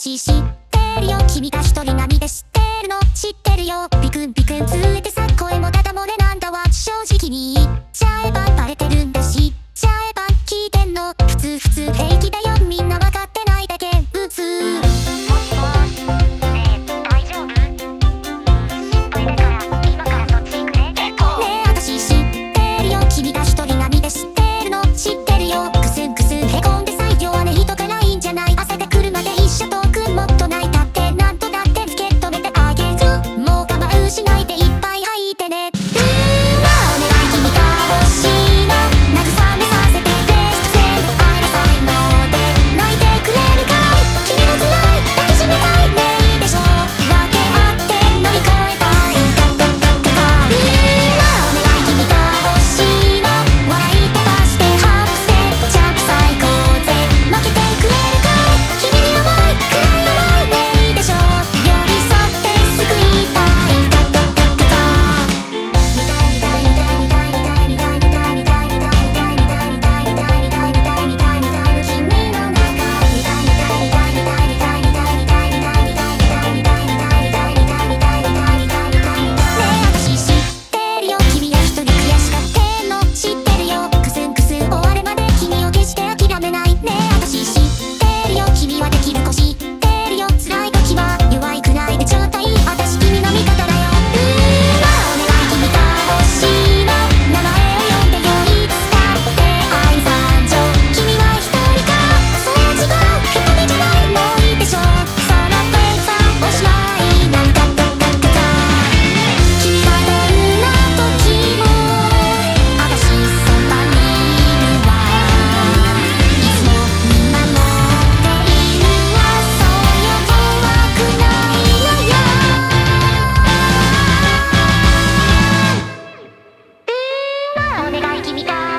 私知ってるよ。君が一願い君が